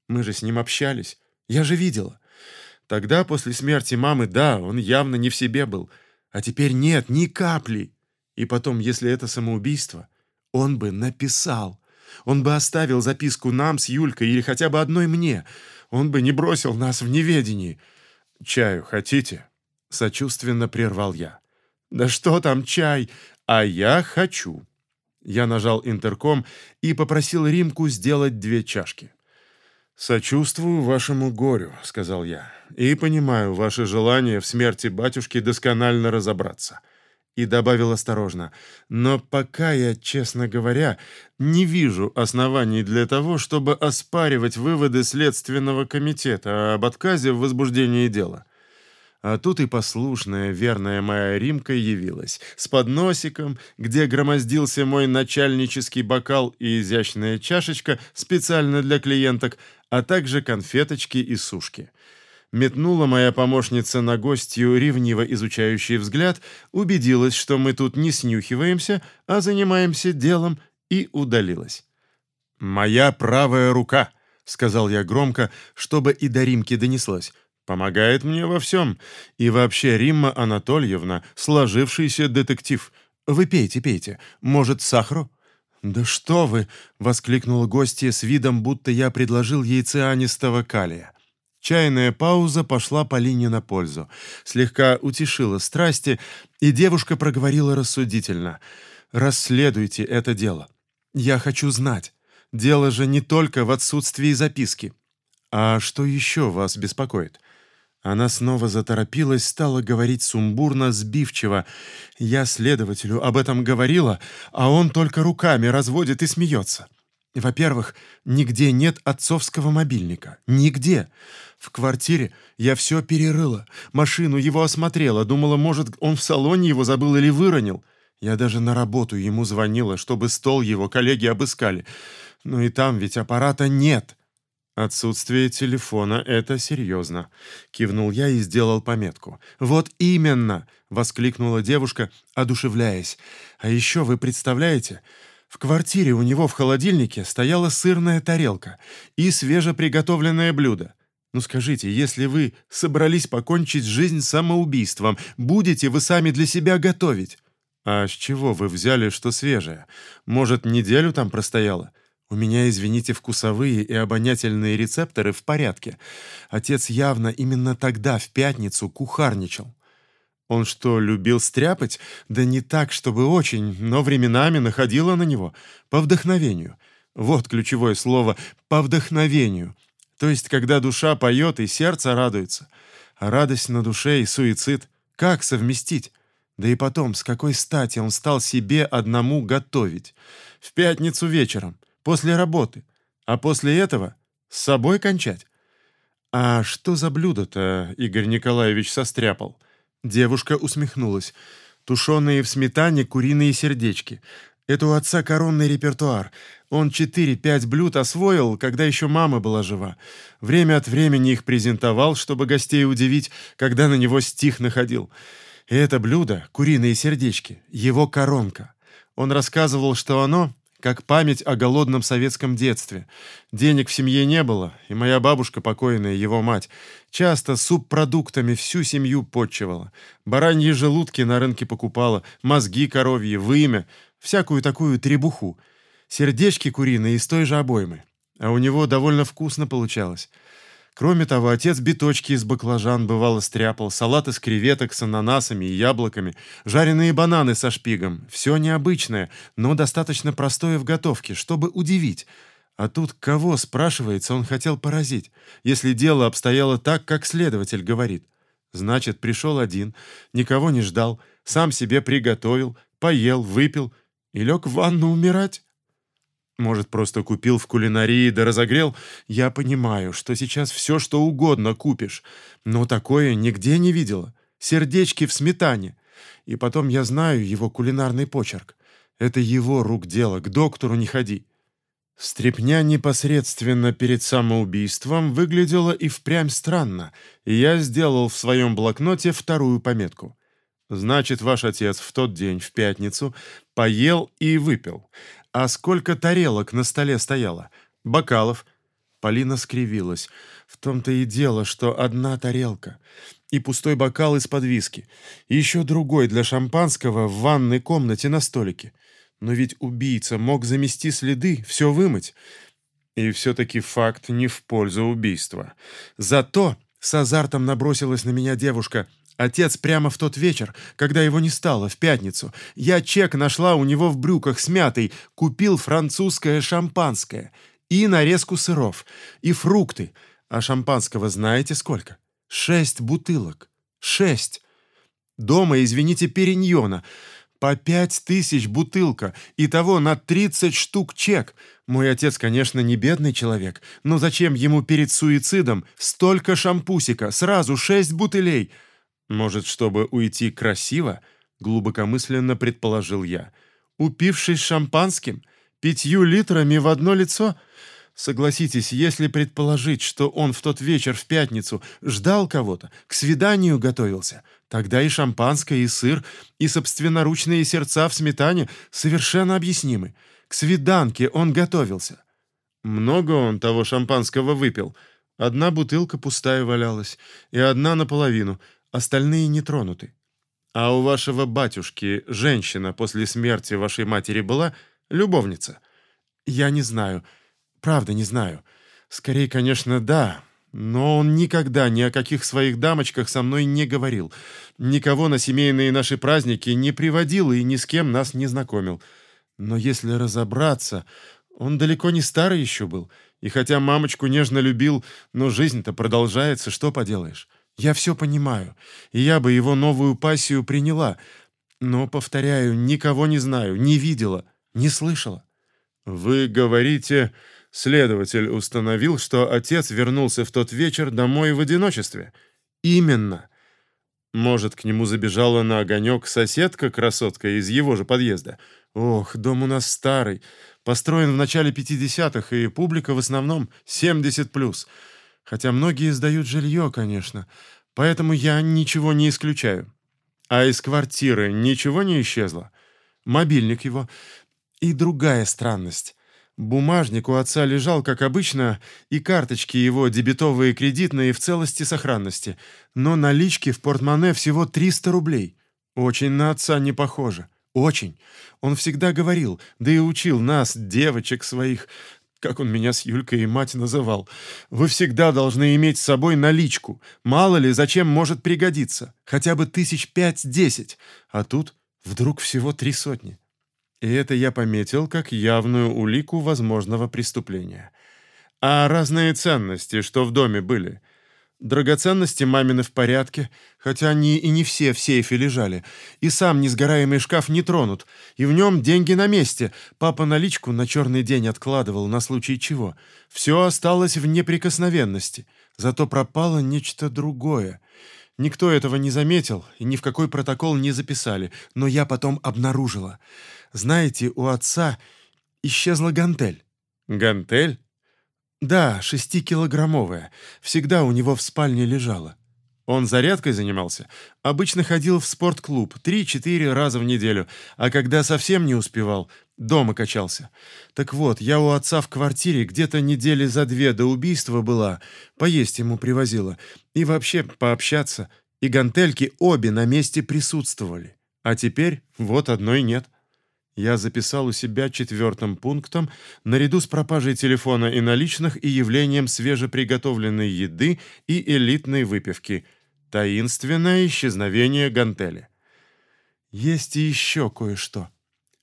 Мы же с ним общались. Я же видела. Тогда, после смерти мамы, да, он явно не в себе был. А теперь нет, ни капли. И потом, если это самоубийство, он бы написал. Он бы оставил записку нам с Юлькой или хотя бы одной мне. Он бы не бросил нас в неведении. «Чаю хотите?» — сочувственно прервал я. «Да что там чай? А я хочу». Я нажал интерком и попросил Римку сделать две чашки. «Сочувствую вашему горю», — сказал я, — «и понимаю ваше желание в смерти батюшки досконально разобраться и добавил осторожно. «Но пока я, честно говоря, не вижу оснований для того, чтобы оспаривать выводы Следственного комитета об отказе в возбуждении дела». А тут и послушная, верная моя Римка явилась, с подносиком, где громоздился мой начальнический бокал и изящная чашечка специально для клиенток, а также конфеточки и сушки метнула моя помощница на гостью ревниво изучающий взгляд, убедилась, что мы тут не снюхиваемся, а занимаемся делом, и удалилась. «Моя правая рука», — сказал я громко, чтобы и до Римки донеслось, «помогает мне во всем. И вообще Римма Анатольевна — сложившийся детектив. Вы пейте, пейте. Может, сахару?» «Да что вы!» — воскликнула гостья с видом, будто я предложил ей цианистого калия. Чайная пауза пошла Полине на пользу, слегка утешила страсти, и девушка проговорила рассудительно. «Расследуйте это дело. Я хочу знать. Дело же не только в отсутствии записки. А что еще вас беспокоит?» Она снова заторопилась, стала говорить сумбурно, сбивчиво. «Я следователю об этом говорила, а он только руками разводит и смеется. Во-первых, нигде нет отцовского мобильника. Нигде. В квартире я все перерыла. Машину его осмотрела. Думала, может, он в салоне его забыл или выронил. Я даже на работу ему звонила, чтобы стол его коллеги обыскали. Но и там ведь аппарата нет. Отсутствие телефона — это серьезно. Кивнул я и сделал пометку. «Вот именно!» — воскликнула девушка, одушевляясь. «А еще вы представляете...» В квартире у него в холодильнике стояла сырная тарелка и свежеприготовленное блюдо. Ну скажите, если вы собрались покончить жизнь самоубийством, будете вы сами для себя готовить? А с чего вы взяли, что свежее? Может, неделю там простояло? У меня, извините, вкусовые и обонятельные рецепторы в порядке. Отец явно именно тогда, в пятницу, кухарничал. Он что, любил стряпать? Да не так, чтобы очень, но временами находила на него. По вдохновению. Вот ключевое слово «по вдохновению». То есть, когда душа поет и сердце радуется. А радость на душе и суицид. Как совместить? Да и потом, с какой стати он стал себе одному готовить? В пятницу вечером, после работы. А после этого с собой кончать? «А что за блюдо-то Игорь Николаевич состряпал?» Девушка усмехнулась. «Тушеные в сметане куриные сердечки. Это у отца коронный репертуар. Он 4-5 блюд освоил, когда еще мама была жива. Время от времени их презентовал, чтобы гостей удивить, когда на него стих находил. И это блюдо, куриные сердечки, его коронка. Он рассказывал, что оно как память о голодном советском детстве. Денег в семье не было, и моя бабушка, покойная его мать, часто субпродуктами всю семью подчевала. Бараньи желудки на рынке покупала, мозги коровьи, вымя, всякую такую требуху. Сердечки куриные из той же обоймы. А у него довольно вкусно получалось. Кроме того, отец биточки из баклажан бывало стряпал, салат из креветок с ананасами и яблоками, жареные бананы со шпигом. Все необычное, но достаточно простое в готовке, чтобы удивить. А тут кого, спрашивается, он хотел поразить, если дело обстояло так, как следователь говорит. Значит, пришел один, никого не ждал, сам себе приготовил, поел, выпил и лег в ванну умирать. Может, просто купил в кулинарии да разогрел? Я понимаю, что сейчас все, что угодно купишь, но такое нигде не видела. Сердечки в сметане. И потом я знаю его кулинарный почерк. Это его рук дело, к доктору не ходи. Стрепня непосредственно перед самоубийством выглядела и впрямь странно, и я сделал в своем блокноте вторую пометку. Значит, ваш отец в тот день, в пятницу, поел и выпил. А сколько тарелок на столе стояло? Бокалов? Полина скривилась. В том-то и дело, что одна тарелка. И пустой бокал из-под виски. И еще другой для шампанского в ванной комнате на столике. Но ведь убийца мог замести следы, все вымыть. И все-таки факт не в пользу убийства. Зато с азартом набросилась на меня девушка — Отец прямо в тот вечер, когда его не стало, в пятницу. Я чек нашла у него в брюках смятый, купил французское шампанское и нарезку сыров, и фрукты. А шампанского знаете сколько? Шесть бутылок. Шесть. Дома, извините, периньона. По пять тысяч бутылка, и того на тридцать штук чек. Мой отец, конечно, не бедный человек, но зачем ему перед суицидом столько шампусика, сразу шесть бутылей — может, чтобы уйти красиво, глубокомысленно предположил я. Упившись шампанским, пятью литрами в одно лицо? Согласитесь, если предположить, что он в тот вечер в пятницу ждал кого-то, к свиданию готовился, тогда и шампанское, и сыр, и собственноручные сердца в сметане совершенно объяснимы. К свиданке он готовился. Много он того шампанского выпил. Одна бутылка пустая валялась, и одна наполовину — остальные не тронуты. А у вашего батюшки женщина после смерти вашей матери была любовница? Я не знаю. Правда, не знаю. Скорее, конечно, да. Но он никогда ни о каких своих дамочках со мной не говорил. Никого на семейные наши праздники не приводил и ни с кем нас не знакомил. Но если разобраться, он далеко не старый еще был. И хотя мамочку нежно любил, но жизнь-то продолжается, что поделаешь. Я все понимаю, и я бы его новую пассию приняла, но, повторяю, никого не знаю, не видела, не слышала. Вы говорите, следователь установил, что отец вернулся в тот вечер домой в одиночестве. Именно. Может, к нему забежала на огонек соседка-красотка из его же подъезда. Ох, дом у нас старый, построен в начале 50-х, и публика в основном 70+. Хотя многие сдают жилье, конечно, поэтому я ничего не исключаю. А из квартиры ничего не исчезло? Мобильник его. И другая странность. Бумажник у отца лежал, как обычно, и карточки его, дебетовые и кредитные, в целости сохранности. Но налички в портмоне всего 300 рублей. Очень на отца не похоже. Очень. Он всегда говорил, да и учил нас, девочек своих, как он меня с Юлькой и мать называл. Вы всегда должны иметь с собой наличку. Мало ли, зачем может пригодиться. Хотя бы тысяч пять-десять. А тут вдруг всего три сотни. И это я пометил как явную улику возможного преступления. А разные ценности, что в доме были. Драгоценности мамины в порядке, хотя они и не все в сейфе лежали. И сам несгораемый шкаф не тронут, и в нем деньги на месте. Папа наличку на черный день откладывал на случай чего. Все осталось в неприкосновенности, зато пропало нечто другое. Никто этого не заметил и ни в какой протокол не записали, но я потом обнаружила. Знаете, у отца исчезла гантель. Гантель? Да, шестикилограммовая. Всегда у него в спальне лежала. Он зарядкой занимался. Обычно ходил в спортклуб три-четыре раза в неделю, а когда совсем не успевал, дома качался. Так вот, я у отца в квартире где-то недели за две до убийства была, поесть ему привозила. И вообще пообщаться. И гантельки обе на месте присутствовали. А теперь вот одной нет. Я записал у себя четвертым пунктом, наряду с пропажей телефона и наличных и явлением свежеприготовленной еды и элитной выпивки – Таинственное исчезновение гантели. Есть и еще кое-что.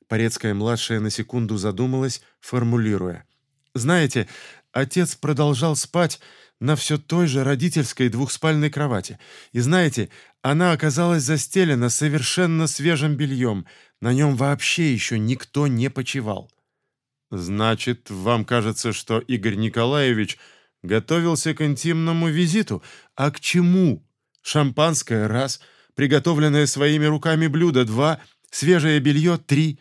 Порецкая-младшая на секунду задумалась, формулируя. Знаете, отец продолжал спать на все той же родительской двухспальной кровати. И знаете, она оказалась застелена совершенно свежим бельем. На нем вообще еще никто не почевал. Значит, вам кажется, что Игорь Николаевич готовился к интимному визиту? А к чему? Шампанское – раз, приготовленное своими руками блюдо – два, свежее белье – три.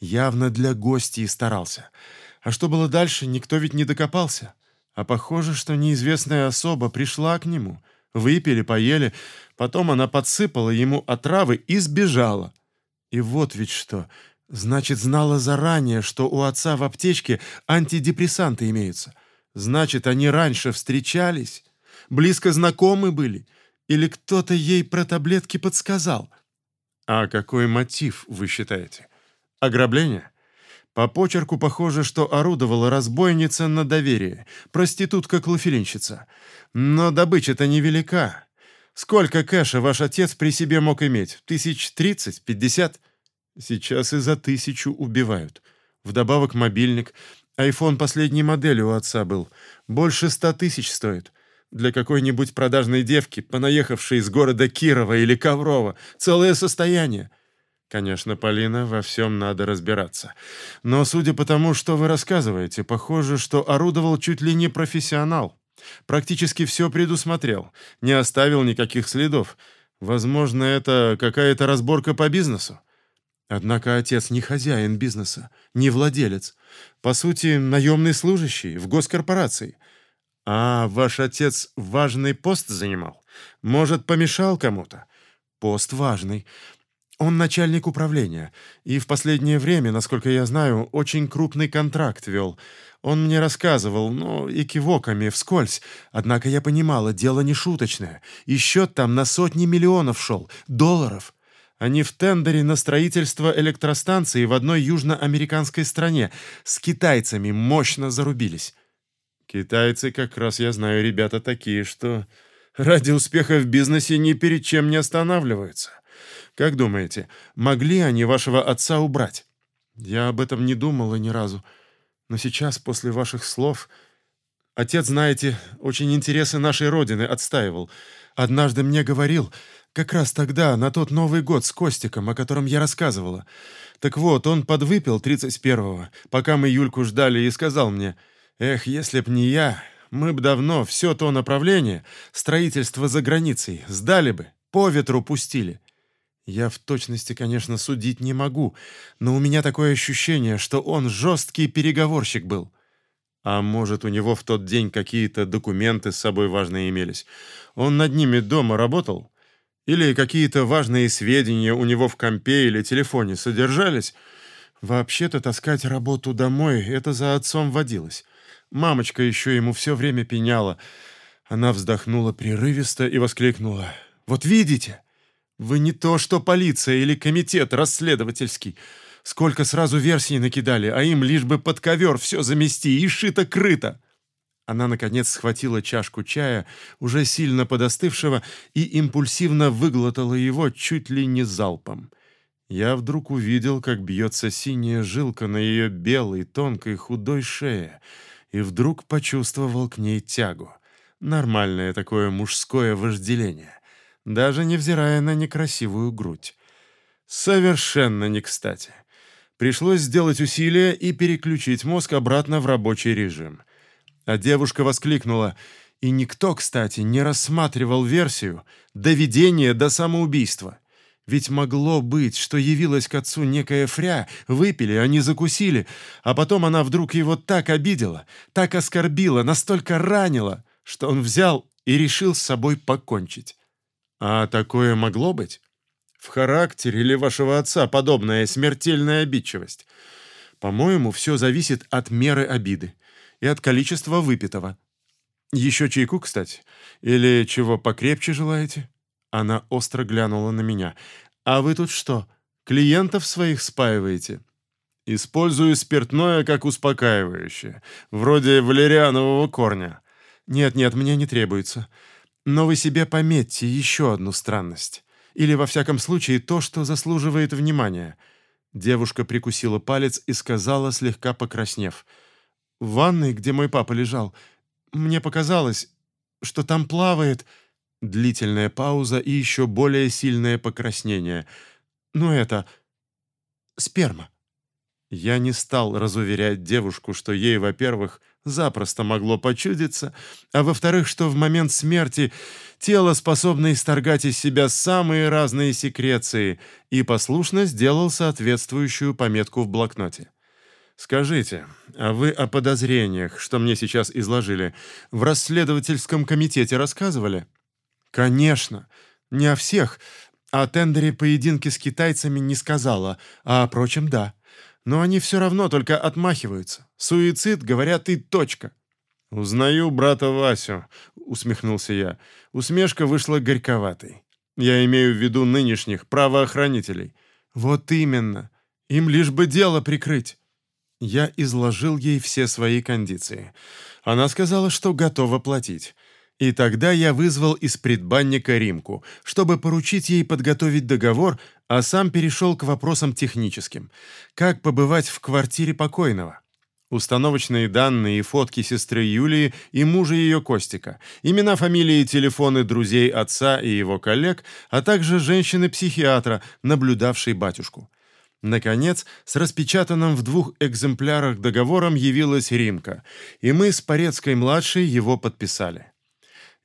Явно для гостей старался. А что было дальше, никто ведь не докопался. А похоже, что неизвестная особа пришла к нему. Выпили, поели, потом она подсыпала ему отравы и сбежала. И вот ведь что. Значит, знала заранее, что у отца в аптечке антидепрессанты имеются. Значит, они раньше встречались, близко знакомы были — или кто-то ей про таблетки подсказал? А какой мотив, вы считаете? Ограбление? По почерку похоже, что орудовала разбойница на доверие, проститутка-клофелинщица. Но добыча-то невелика. Сколько кэша ваш отец при себе мог иметь? Тысяч тридцать? Пятьдесят? Сейчас и за тысячу убивают. Вдобавок мобильник. Айфон последней модели у отца был. Больше ста тысяч стоит. Для какой-нибудь продажной девки, понаехавшей из города Кирова или Коврова, целое состояние. Конечно, Полина, во всем надо разбираться. Но судя по тому, что вы рассказываете, похоже, что орудовал чуть ли не профессионал. Практически все предусмотрел, не оставил никаких следов. Возможно, это какая-то разборка по бизнесу. Однако отец не хозяин бизнеса, не владелец. По сути, наемный служащий в госкорпорации. «А, ваш отец важный пост занимал? Может, помешал кому-то?» «Пост важный. Он начальник управления, и в последнее время, насколько я знаю, очень крупный контракт вел. Он мне рассказывал, ну, и кивоками, вскользь. Однако я понимала, дело не шуточное. И счет там на сотни миллионов шел, долларов. Они в тендере на строительство электростанции в одной южноамериканской стране с китайцами мощно зарубились». Китайцы, как раз я знаю, ребята такие, что ради успеха в бизнесе ни перед чем не останавливаются. Как думаете, могли они вашего отца убрать? Я об этом не думала ни разу. Но сейчас, после ваших слов... Отец, знаете, очень интересы нашей Родины отстаивал. Однажды мне говорил, как раз тогда, на тот Новый год с Костиком, о котором я рассказывала. Так вот, он подвыпил 31-го, пока мы Юльку ждали, и сказал мне... Эх, если б не я, мы б давно все то направление, строительство за границей, сдали бы, по ветру пустили. Я в точности, конечно, судить не могу, но у меня такое ощущение, что он жесткий переговорщик был. А может, у него в тот день какие-то документы с собой важные имелись? Он над ними дома работал? Или какие-то важные сведения у него в компе или телефоне содержались? Вообще-то таскать работу домой — это за отцом водилось. Мамочка еще ему все время пеняла. Она вздохнула прерывисто и воскликнула. «Вот видите? Вы не то, что полиция или комитет расследовательский. Сколько сразу версий накидали, а им лишь бы под ковер все замести и шито-крыто». Она, наконец, схватила чашку чая, уже сильно подостывшего, и импульсивно выглотала его чуть ли не залпом. Я вдруг увидел, как бьется синяя жилка на ее белой, тонкой, худой шее — и вдруг почувствовал к ней тягу. Нормальное такое мужское вожделение, даже невзирая на некрасивую грудь. Совершенно не кстати. Пришлось сделать усилие и переключить мозг обратно в рабочий режим. А девушка воскликнула, и никто, кстати, не рассматривал версию доведения до самоубийства. Ведь могло быть, что явилась к отцу некая фря, выпили, они закусили, а потом она вдруг его так обидела, так оскорбила, настолько ранила, что он взял и решил с собой покончить. А такое могло быть? В характере ли вашего отца подобная смертельная обидчивость? По-моему, все зависит от меры обиды и от количества выпитого. Еще чайку, кстати? Или чего покрепче желаете?» Она остро глянула на меня. «А вы тут что, клиентов своих спаиваете?» «Использую спиртное как успокаивающее, вроде валерианового корня». «Нет-нет, мне не требуется. Но вы себе пометьте еще одну странность. Или, во всяком случае, то, что заслуживает внимания». Девушка прикусила палец и сказала, слегка покраснев. «В ванной, где мой папа лежал, мне показалось, что там плавает...» Длительная пауза и еще более сильное покраснение. «Ну это... сперма». Я не стал разуверять девушку, что ей, во-первых, запросто могло почудиться, а во-вторых, что в момент смерти тело способно исторгать из себя самые разные секреции, и послушно сделал соответствующую пометку в блокноте. «Скажите, а вы о подозрениях, что мне сейчас изложили, в расследовательском комитете рассказывали?» «Конечно. Не о всех. О тендере поединки с китайцами не сказала, а о прочем да. Но они все равно только отмахиваются. Суицид, говорят, и точка». «Узнаю брата Васю», — усмехнулся я. Усмешка вышла горьковатой. «Я имею в виду нынешних правоохранителей». «Вот именно. Им лишь бы дело прикрыть». Я изложил ей все свои кондиции. Она сказала, что готова платить. И тогда я вызвал из предбанника Римку, чтобы поручить ей подготовить договор, а сам перешел к вопросам техническим. Как побывать в квартире покойного? Установочные данные и фотки сестры Юлии и мужа ее Костика, имена, фамилии и телефоны друзей отца и его коллег, а также женщины-психиатра, наблюдавшей батюшку. Наконец, с распечатанным в двух экземплярах договором явилась Римка, и мы с Порецкой-младшей его подписали.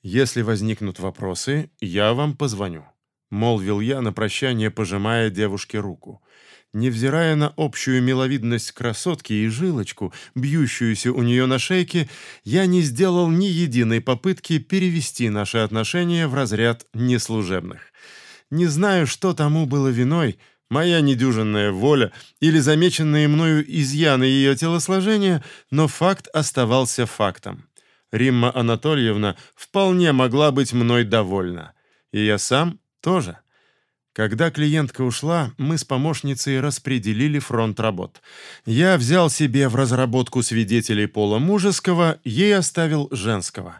«Если возникнут вопросы, я вам позвоню», — молвил я на прощание, пожимая девушке руку. Невзирая на общую миловидность красотки и жилочку, бьющуюся у нее на шейке, я не сделал ни единой попытки перевести наши отношения в разряд неслужебных. Не знаю, что тому было виной, моя недюжинная воля или замеченные мною изъяны ее телосложения, но факт оставался фактом. Римма Анатольевна вполне могла быть мной довольна. И я сам тоже. Когда клиентка ушла, мы с помощницей распределили фронт работ. Я взял себе в разработку свидетелей пола мужеского, ей оставил женского.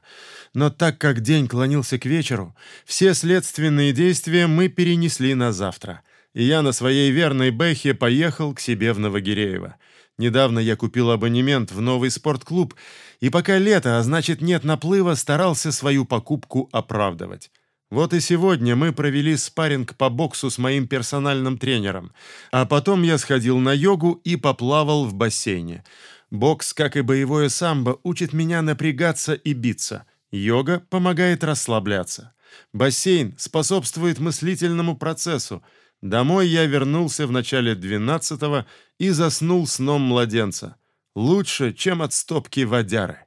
Но так как день клонился к вечеру, все следственные действия мы перенесли на завтра. И я на своей верной Бэхе поехал к себе в Новогиреево. Недавно я купил абонемент в новый спортклуб, и пока лето, а значит нет наплыва, старался свою покупку оправдывать. Вот и сегодня мы провели спарринг по боксу с моим персональным тренером, а потом я сходил на йогу и поплавал в бассейне. Бокс, как и боевое самбо, учит меня напрягаться и биться. Йога помогает расслабляться. Бассейн способствует мыслительному процессу. Домой я вернулся в начале 12-го и заснул сном младенца. Лучше, чем от стопки водяры.